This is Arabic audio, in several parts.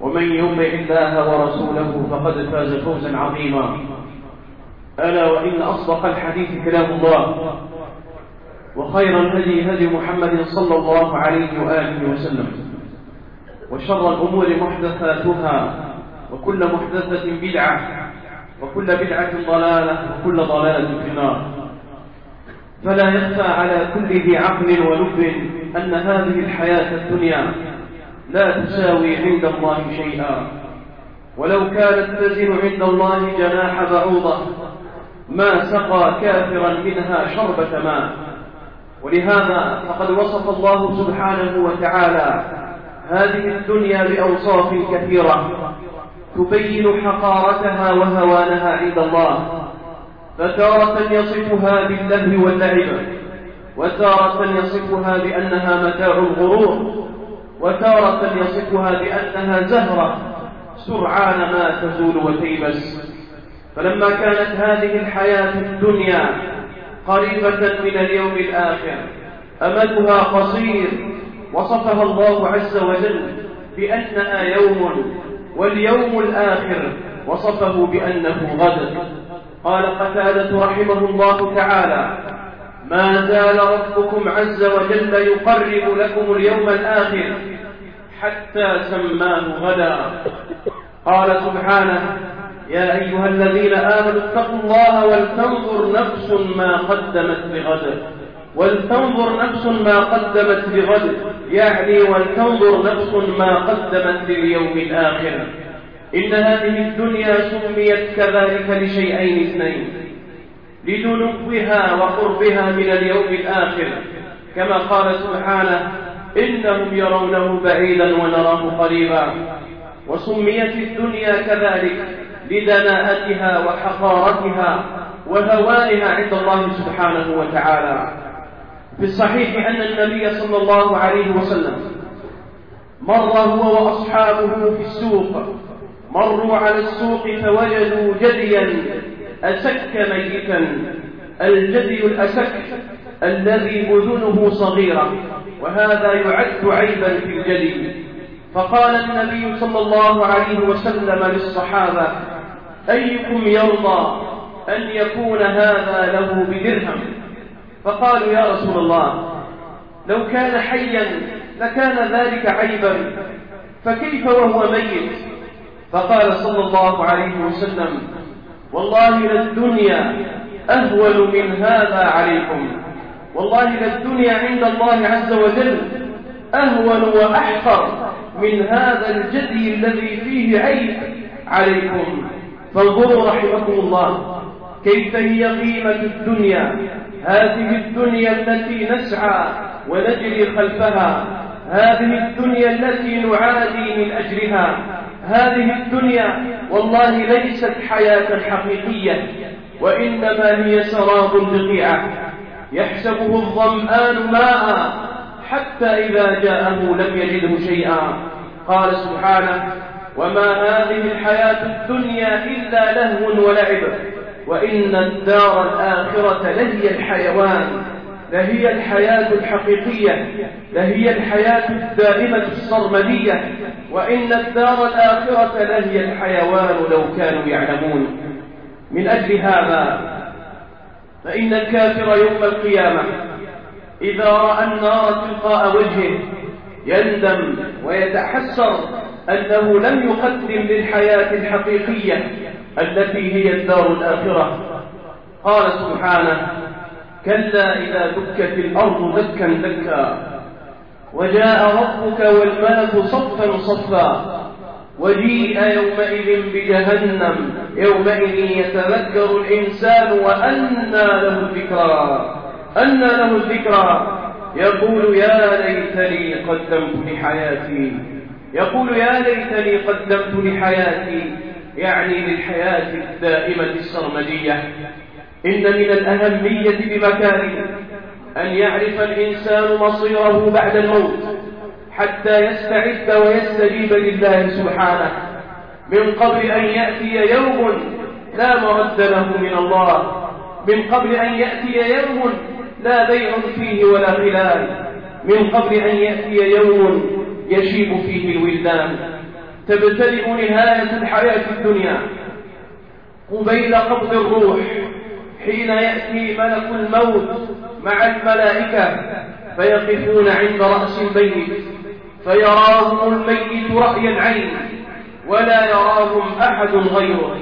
ومن يطع الله ورسوله فقد فاز فوزا عظيما. ألا وإن أصدق الحديث كلام الله. وخير الهدي هدي محمد صلى الله عليه وآله وسلم. وشر الأمور محدثاتها. وكل محدثة بدعة. وكل بدعة ضلالة. وكل ضلالة في النار. فلا يخفى على كل ذي عقل ولب أن هذه الحياة الدنيا لا تساوي عند الله شيئا. ولو كانت تزن عند الله جناح بعوضة ما سقى كافرا منها شربة ماء. ولهذا فقد وصف الله سبحانه وتعالى هذه الدنيا بأوصاف كثيرة. تبين حقارتها وهوانها عند الله. فتارة يصفها باللهو واللعب. وتارة يصفها بأنها متاع الغرور. وتارة يصفها بأنها زهرة. سرعان ما تزول وتيبس. فلما كانت هذه الحياة الدنيا قريبة من اليوم الآخر أمدها قصير وصفها الله عز وجل بأنها يوم واليوم الآخر وصفه بأنه غد. قال قتادة رحمه الله تعالى ما زال ربكم عز وجل يقرب لكم اليوم الآخر حتى سماه غدا. قال سبحانه يا أيها الذين آمنوا اتقوا الله ولتنظر نفس ما قدمت لغد. ولتنظر نفس ما قدمت لغد يعني ولتنظر نفس ما قدمت لليوم الآخر. إن هذه الدنيا سميت كذلك لشيئين اثنين. لدنوها وقربها من اليوم الآخر. كما قال سبحانه إنهم يرونه بعيدا ونراه قريبا. وسميت الدنيا كذلك لدناءتها وحقارتها وهوانها عند الله سبحانه وتعالى. في الصحيح أن النبي صلى الله عليه وسلم مر هو وأصحابه في السوق. مروا على السوق فوجدوا جديا أسك ميتا الجدي الأسك الذي أذنه صغيرة وهذا يعد عيبا في الجدي فقال النبي صلى الله عليه وسلم للصحابة أيكم يرضى أن يكون هذا له بدرهم؟ فقالوا يا رسول الله لو كان حيا لكان ذلك عيبا فكيف وهو ميت؟ فقال صلى الله عليه وسلم والله للدنيا أهول من هذا عليكم. والله للدنيا عند الله عز وجل أهون وأحقر من هذا الجدي الذي فيه عيب عليكم. فانظروا رحمكم الله. كيف هي قيمة الدنيا؟ هذه الدنيا التي نسعى ونجري خلفها. هذه الدنيا التي نعادي من أجلها. هذه الدنيا والله ليست حياة حقيقية وإنما هي سراب بقيعة يحسبه الظمآن ماء حتى إذا جاءه لم يجده شيئا. قال سبحانه وما هذه الحياة الدنيا إلا لهو ولعب وإن الدار الآخرة لهي الحيوان. لهي الحياة الحقيقية لهي الحياة الدائمة الصرمدية وإن الدار الآخرة لهي الحيوان لو كانوا يعلمون. من أجل هذا فإن الكافر يوم القيامة إذا رأى النار تلقاء وجهه يندم ويتحسر أنه لم يقدم للحياة الحقيقية التي هي الدار الآخرة. قال سبحانه كلا إذا دكت الأرض دكا دكا. وجاء ربك والملك صفا صفا. وجيء يومئذ بجهنم. يومئذ يتذكر الإنسان وأنى له الذكرى. أنى له الذكرى. يقول يا ليتني قدمت لحياتي. يقول يا ليتني قدمت لحياتي. يعني للحياة الدائمة السرمدية. إن من الأهمية بمكان أن يعرف الإنسان مصيره بعد الموت حتى يستعد ويستجيب لله سبحانه من قبل أن يأتي يوم لا مرد له من الله من قبل أن يأتي يوم لا بيع فيه ولا خلال من قبل أن يأتي يوم يشيب فيه الولدان. تبتدئ نهاية الحياة الدنيا قبيل قبض الروح. حين يأتي ملك الموت مع الملائكة فيقفون عند رأس الميت فيراهم الميت رأي العين ولا يراهم أحد غيره.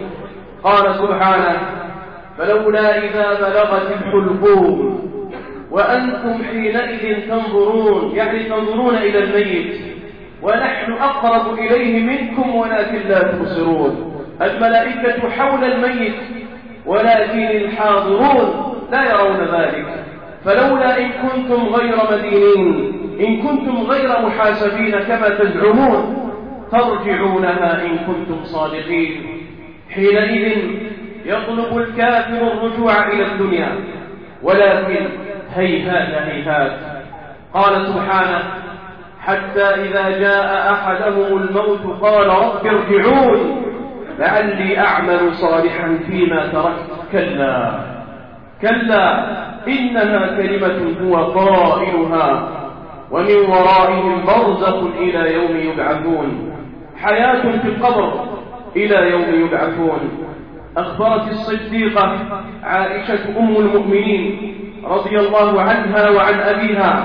قال سبحانه فلولا إذا بلغت الحلقوم وأنتم حينئذ تنظرون يعني تنظرون إلى الميت ونحن أقرب إليه منكم ولكن لا تبصرون. الملائكة حول الميت ولكن الحاضرون لا يرون ذلك. فلولا إن كنتم غير مدينين إن كنتم غير محاسبين كما تزعمون ترجعونها إن كنتم صادقين. حينئذ يطلب الكافر الرجوع إلى الدنيا. ولكن هيهات هيهات. قال سبحانه حتى إذا جاء أحدهم الموت قال رب ارجعون. لعلي أعمل صالحا فيما تركت. كلا. كلا. إنها كلمة هو قائلها. ومن ورائهم برزخ إلى يوم يبعثون. حياة في القبر إلى يوم يبعثون. أخبرت الصديقة عائشة أم المؤمنين رضي الله عنها وعن أبيها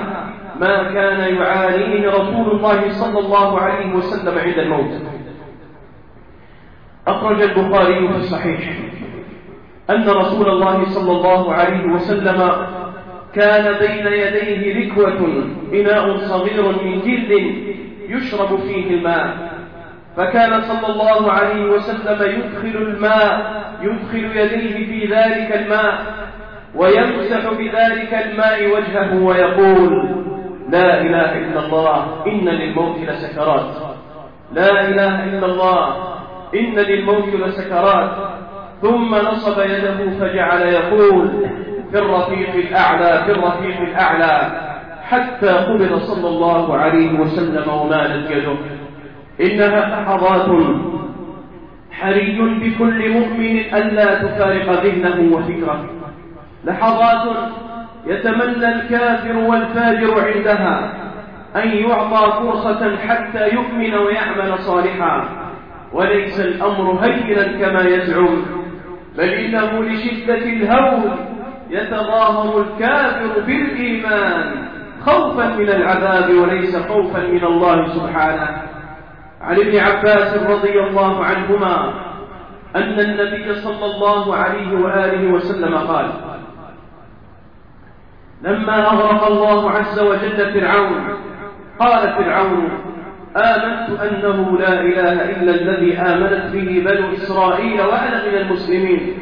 ما كان يعانيه رسول الله صلى الله عليه وسلم عند الموت. أخرج البخاري في الصحيح أن رسول الله صلى الله عليه وسلم كان بين يديه ركوة إناء صغير من جلد يشرب فيه الماء. فكان صلى الله عليه وسلم يدخل الماء يدخل يديه في ذلك الماء ويمسح بذلك الماء وجهه ويقول لا إله إلا الله إن للموت لسكرات. لا إله إلا الله إن للموت لسكرات. ثم نصب يده فجعل يقول في الرفيق الأعلى في الرفيق الأعلى. حتى قبض صلى الله عليه وسلم ومالت يده. إنها لحظات حري بكل مؤمن ألا تفارق ذهنه وفكره. لحظات يتمنى الكافر والفاجر عندها أن يعطى فرصة حتى يؤمن ويعمل صالحا. وليس الأمر هينا كما يزعم بل إنه لشدة الهول يتظاهر الكافر بالإيمان خوفا من العذاب وليس خوفا من الله سبحانه. عن ابن عباس رضي الله عنهما أن النبي صلى الله عليه وآله وسلم قال لما أغرق الله عز وجل فرعون قال فرعون آمنت أنه لا إله إلا الذي آمنت به بنو إسرائيل وأنا من المسلمين.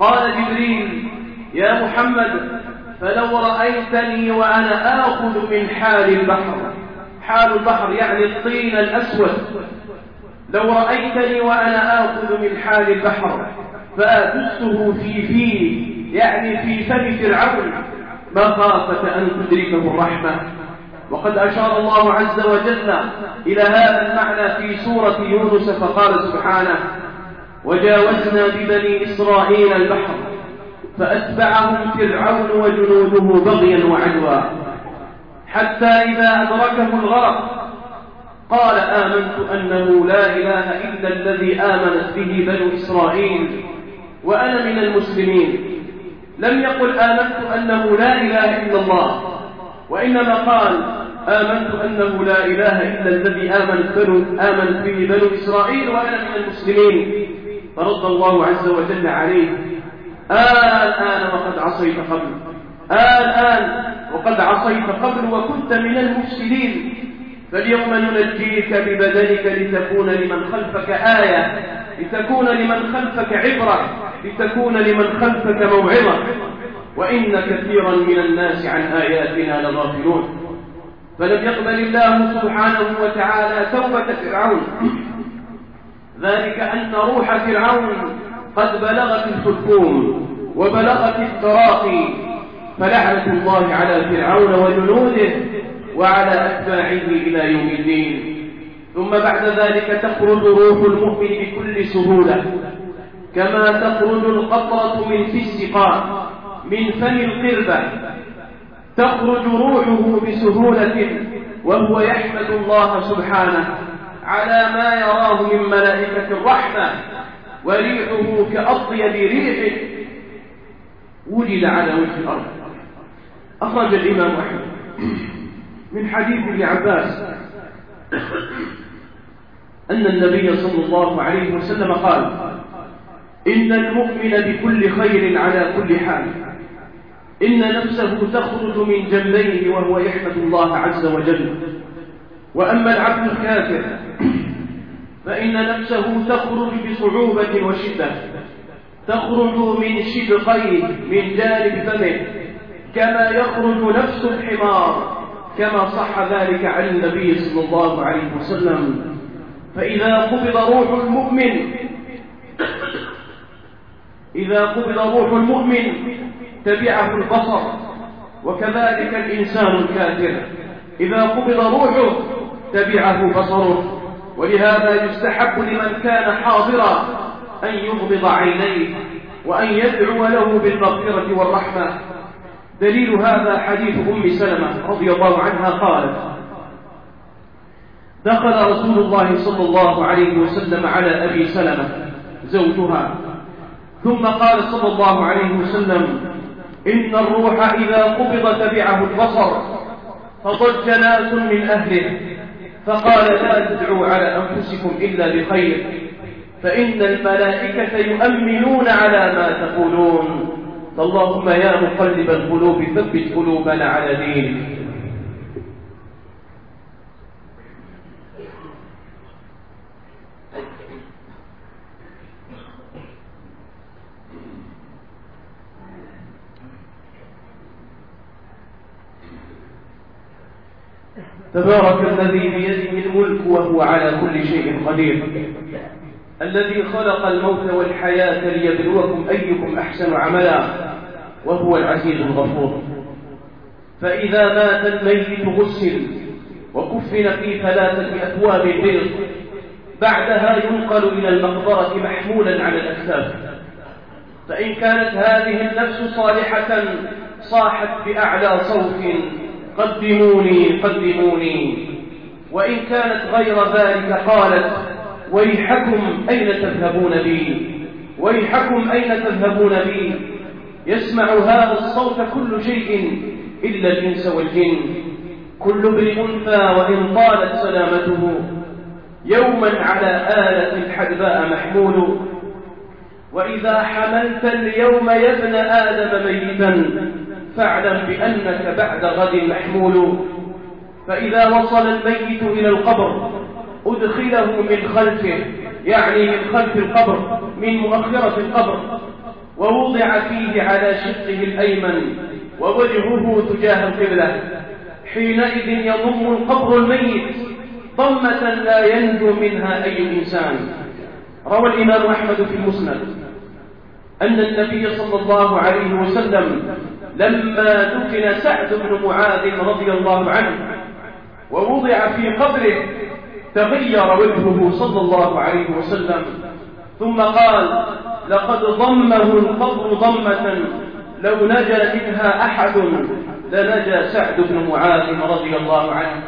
قال جبريل يا محمد فلو رأيتني وأنا آخذ من حال البحر. حال البحر يعني الطين الأسود. لو رأيتني وأنا آخذ من حال البحر فأدسه في فيه يعني في فم فرعون. مخافة أن تدركه الرحمة؟ وقد أشار الله عز وجل إلى هذا المعنى في سورة يونس فقال سبحانه وجاوزنا ببني إسرائيل البحر فأتبعهم فرعون وجنوده بغيا وعدوا حتى إذا أدركه الغرق قال آمنت أنه لا إله إلا الذي آمنت به بنو إسرائيل وأنا من المسلمين لم يقل آمنت أنه لا إله إلا الله وإنما قال آمنت أنه لا إله إلا الذي آمنت بنو آمنت به بنو إسرائيل وأنا من المسلمين. فرد الله عز وجل عليه الآن وقد عصيت قبل الآن وقد عصيت قبل وكنت من المفسدين. فاليوم ننجيك ببدنك لتكون لمن خلفك آية لتكون لمن خلفك عبرة لتكون لمن خلفك موعظة. وإن كثيرا من الناس عن آياتنا لغافلون. فلم يقبل الله سبحانه وتعالى توبة فرعون. ذلك أن روح فرعون قد بلغت الحكوم وبلغت التراقي. فلعنة الله على فرعون وجنوده وعلى أتباعه إلى يوم الدين. ثم بعد ذلك تخرج روح المؤمن بكل سهولة. كما تخرج القطرة من في السقاء. من فم القربة تخرج روحه بسهولة وهو يحمد الله سبحانه على ما يراه من ملائكة الرحمة وريحه كأطيب ريح وجد على وجه الأرض. أخرج الإمام أحمد من حديث ابن عباس أن النبي صلى الله عليه وسلم قال إن المؤمن بكل خير على كل حال. إن نفسه تخرج من جنبيه وهو يحمد الله عز وجل. وأما العبد الكافر فإن نفسه تخرج بصعوبة وشدة. تخرج من شدقيه من جانب فمه. كما يخرج نفس الحمار كما صح ذلك عن النبي صلى الله عليه وسلم. فإذا قبض روح المؤمن إذا قبض روح المؤمن تبعه البصر وكذلك الإنسان الكافر. إذا قبض روحه تبعه بصره. ولهذا يستحب لمن كان حاضرا أن يغمض عينيه وأن يدعو له بالمغفرة والرحمة. دليل هذا حديث أم سلمة رضي الله عنها قالت دخل رسول الله صلى الله عليه وسلم على أبي سلمة زوجها ثم قال صلى الله عليه وسلم إن الروح إذا قبض تبعه البصر فضج ناس من أهله فقال لا تدعوا على أنفسكم إلا بخير فإن الملائكة يؤمنون على ما تقولون. فاللهم يا مقلب القلوب ثبت قلوبنا على دينك. تبارك الذي بيده الملك وهو على كل شيء قدير. الذي خلق الموت والحياة ليبلوكم أيكم أحسن عملا وهو العزيز الغفور. فإذا مات الميت غسل وكفن في ثلاثة أثواب بيض بعدها ينقل إلى المقبرة محمولا على الأكتاف فإن كانت هذه النفس صالحة صاحت بأعلى صوت قدموني قدموني. وإن كانت غير ذلك قالت ويحكم أين تذهبون بي؟ ويحكم أين تذهبون بي؟ يسمع هذا الصوت كل شيء إلا الإنس والجن. كل ابن أنثى وإن طالت سلامته. يوما على آلة حدباء محمول. وإذا حملت اليوم يا ابن آدم ميتا فاعلم بأنك بعد غد محمول. فإذا وصل الميت إلى القبر أدخله من خلفه يعني من خلف القبر من مؤخرة القبر ووضع فيه على شقه الأيمن ووجهه تجاه القبلة. حينئذ يضم القبر الميت ضمة لا ينجو منها أي إنسان. روى الإمام أحمد في المسند أن النبي صلى الله عليه وسلم لما دفن سعد بن معاذ رضي الله عنه ووضع في قبره تغير وجهه صلى الله عليه وسلم. ثم قال لقد ضمه القبر ضمة لو نجا منها أحد لنجا سعد بن معاذ رضي الله عنه.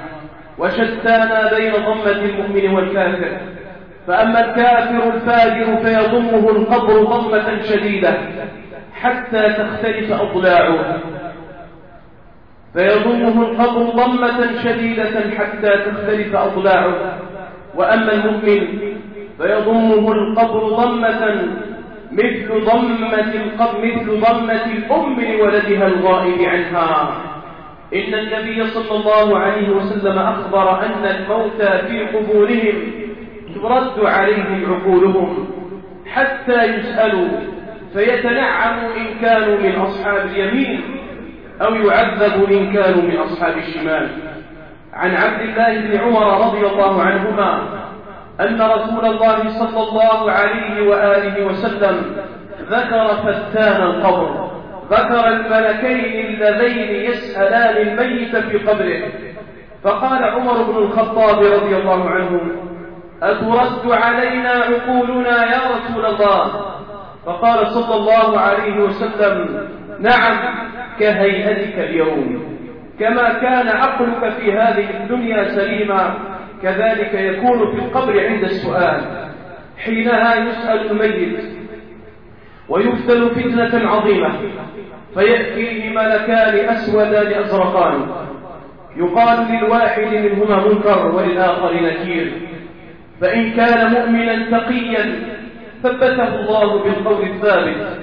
وشتانا بين ضمة المؤمن والكافر. فأما الكافر الفاجر فيضمه القبر ضمة شديدة. حتى تختلف أضلاعه. فيضمه القبر ضمة شديدة حتى تختلف أضلاعه. وأما المؤمن فيضمه القبر ضمة مثل ضمة القبر مثل ضمة الأم لولدها الغائب عنها. إن النبي صلى الله عليه وسلم أخبر أن الموتى في قبورهم ترد عليهم عقولهم حتى يسألوا فيتنعموا إن كانوا من أصحاب اليمين أو يعذبوا إن كانوا من أصحاب الشمال. عن عبد الله بن عمر رضي الله عنهما أن رسول الله صلى الله عليه وآله وسلم ذكر فتان القبر ذكر الملكين اللذين يسألان الميت في قبره. فقال عمر بن الخطاب رضي الله عنه أترد علينا عقولنا يا رسول الله؟ فقال صلى الله عليه وسلم نعم كهيئتك اليوم. كما كان عقلك في هذه الدنيا سليما كذلك يكون في القبر عند السؤال. حينها يسأل الميت ويفتن فتنة عظيمة فيأتيه ملكان أسودان أزرقان يقال للواحد منهما منكر وللآخر نكير. فإن كان مؤمنا تقيا ثبته الله بالقول الثابت.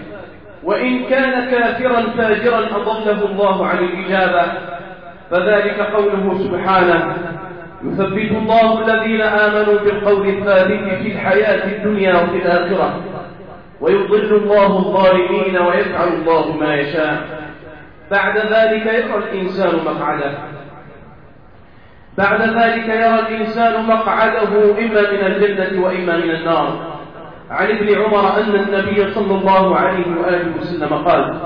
وإن كان كافرا فاجرا أضله الله عن الإجابة. فذلك قوله سبحانه يثبت الله الذين آمنوا بالقول الثابت في الحياة الدنيا وفي الآخرة. ويضل الله الظالمين ويفعل الله ما يشاء. بعد ذلك يرى الإنسان مقعده. بعد ذلك يرى الإنسان مقعده إما من الجنة وإما من النار. عن ابن عمر أن النبي صلى الله عليه وآله وسلم قال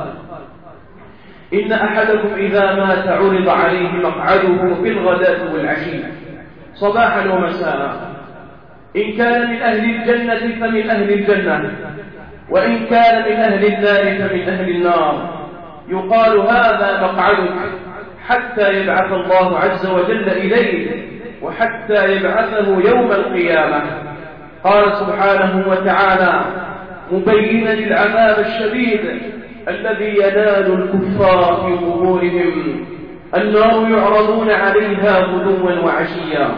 إن أحدكم إذا مات عرض عليه مقعده في الغداة والعشي صباحا ومساء. إن كان من أهل الجنة فمن أهل الجنة وإن كان من أهل النار فمن أهل النار. يقال هذا مقعدك حتى يبعث الله عز وجل إليه وحتى يبعثه يوم القيامة. قال سبحانه وتعالى مبينا العذاب الشديد الذي ينال الكفار في قبورهم. النار يعرضون عليها غدوا وعشيا.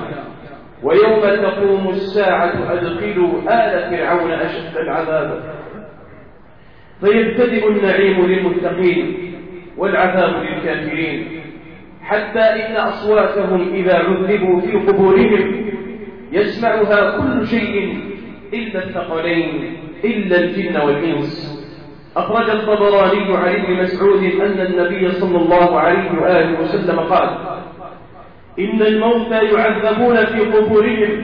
ويوم تقوم الساعة أدخلوا آل فرعون أشد العذاب. فيبتدئ النعيم للمتقين والعذاب للكافرين. حتى إن أصواتهم إذا عذبوا في قبورهم يسمعها كل شيء إلا الثقلين إلا الجن والإنس. أخرج الطبراني عن ابن مسعود أن النبي صلى الله عليه وآله وسلم قال إن الموتى يعذبون في قبورهم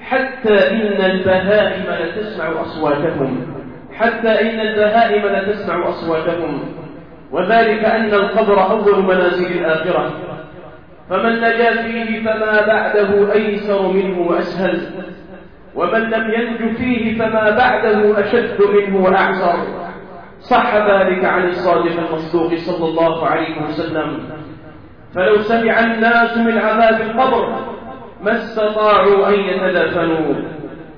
حتى إن البهائم لتسمع أصواتهم حتى إن البهائم لتسمع أصواتهم. وذلك أن القبر أول منازل الآخرة. فمن نجا فيه فما بعده أيسر منه وأسهل. ومن لم ينج فيه فما بعده أشد منه وأعسر صح ذلك عن الصادق المصدوق صلى الله عليه وسلم. فلو سمع الناس من عذاب القبر ما استطاعوا أن يتدافنوا.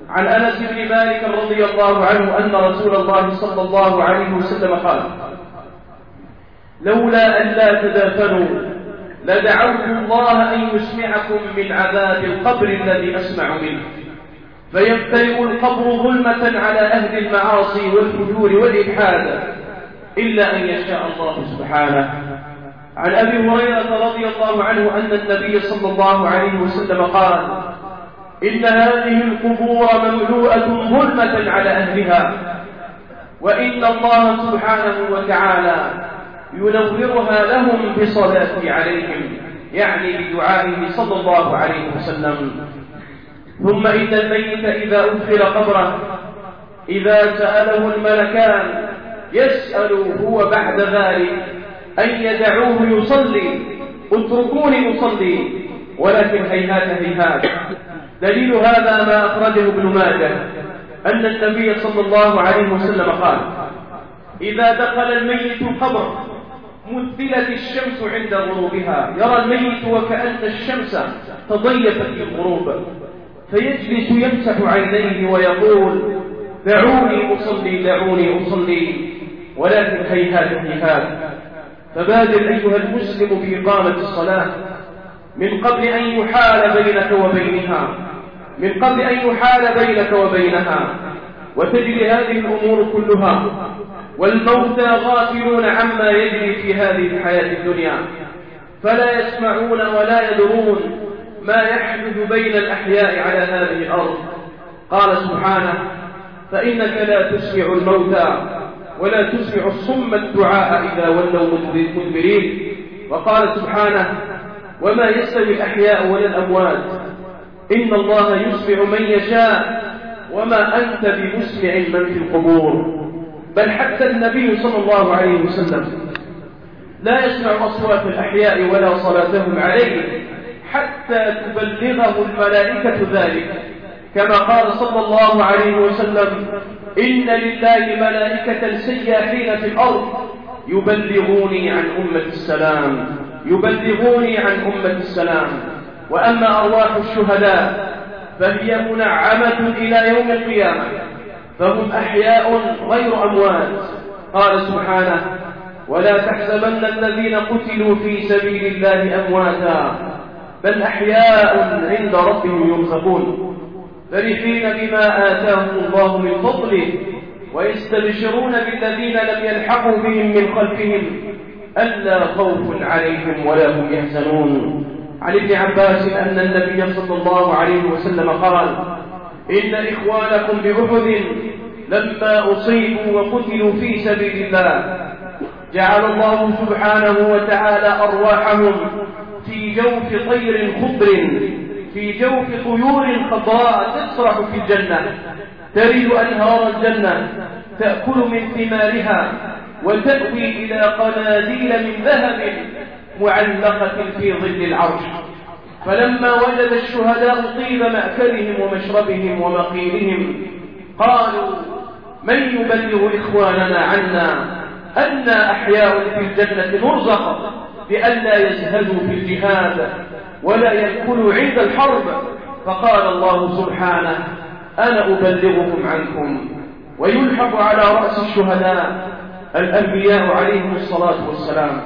عن أنس بن مالك رضي الله عنه أن رسول الله صلى الله عليه وسلم قال لولا أن لا تدافنوا لدعوت الله أن يسمعكم من عذاب القبر الذي أسمع منه. فيمتلئ القبر ظلمة على أهل المعاصي والفجور والإلحاد إلا أن يشاء الله سبحانه. عن أبي هريرة رضي الله عنه أن النبي صلى الله عليه وسلم قال إن هذه القبور مملوءة ظلمة على أهلها وإن الله سبحانه وتعالى ينورها لهم بصلاته عليهم يعني بدعائه صلى الله عليه وسلم. ثم إن الميت إذا أدخل قبره إذا سأله الملكان يسأل هو بعد ذلك أن يدعوه يصلي؟ اتركوني أصلي ولكن هيهات هيهات. دليل هذا ما أخرجه ابن ماجه أن النبي صلى الله عليه وسلم قال إذا دخل الميت القبر مثلت الشمس عند غروبها. يرى الميت وكأن الشمس تضيفت في الغروب فيجلس يمسح عينيه ويقول دعوني أصلي دعوني أصلي. ولكن هيهات هيهات. فبادر أيها المسلم بإقامة الصلاة. من قبل أن يحال بينك وبينها. من قبل أن يحال بينك وبينها. وتجري هذه الأمور كلها. والموتى غافلون عما يجري في هذه الحياة الدنيا. فلا يسمعون ولا يدرون ما يحدث بين الأحياء على هذه الأرض. قال سبحانه فإنك لا تسمع الموتى ولا تسمع الصم الدعاء إذا ولوا مدبرين. وقال سبحانه وما يستوي الأحياء ولا الأموات. إن الله يسمع من يشاء وما أنت بمسمع من في القبور. بل حتى النبي صلى الله عليه وسلم لا يسمع أصوات الأحياء ولا صلاتهم عليه حتى تبلغه الملائكة ذلك. كما قال صلى الله عليه وسلم إن لله ملائكة سياحين في الأرض يبلغوني عن أمة السلام يبلغوني عن أمة السلام. وأما أرواح الشهداء فهي منعمة إلى يوم القيامة. فهم أحياء غير أموات قال سبحانه ولا تحسبن الذين قتلوا في سبيل الله أمواتا بل أحياء عند ربهم يرزقون. فرحين بما آتاهم الله من فضله ويستبشرون بالذين لم يلحقوا بهم من خلفهم ألا خوف عليهم ولا هم يحزنون. عن ابن عباس أن النبي صلى الله عليه وسلم قال إن إخوانكم بأحد لما أصيبوا وقتلوا في سبيل الله جعل الله سبحانه وتعالى أرواحهم في جوف طير خضر في جوف طيور خضراء تسرح في الجنة ترد أنهار الجنة تأكل من ثمارها وتأوي إلى قناديل من ذهب معلقة في ظل العرش. فلما وجد الشهداء طيب مأكلهم ومشربهم ومقيلهم قالوا من يبلغ إخواننا عنا أنا أحياء في الجنة نرزق بألا يزهدوا في الجهاد ولا يأكلوا عند الحرب؟ فقال الله سبحانه أنا أبلغكم عنكم. ويلحق على رأس الشهداء الأنبياء عليهم الصلاة والسلام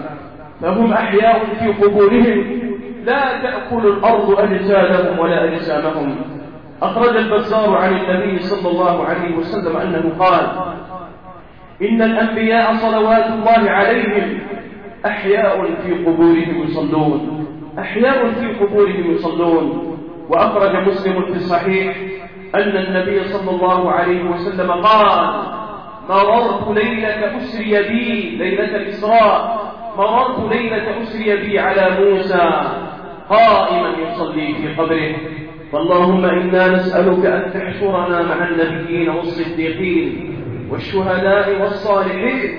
فهم أحياء في قبورهم لا تأكل الأرض أجسادهم ولا أجسامهم. أخرج البزار عن النبي صلى الله عليه وسلم أنه قال إن الأنبياء صلوات الله عليهم أحياء في قبورهم يصلون. أحياء في قبورهم يصلون. وأخرج مسلم في الصحيح أن النبي صلى الله عليه وسلم قال مررت ليلة أسري بي ليلة الإسراء. مررت ليلة أسري بي على موسى. قائما يصلي في قبره. فاللهم إنا نسألك أن تحشرنا مع النبيين والصديقين والشهداء والصالحين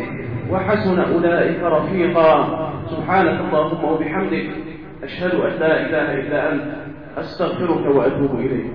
وحسن أولئك رفيقا. سبحانك اللهم وبحمدك أشهد أن لا إله إلا أنت أستغفرك وأتوب إليك.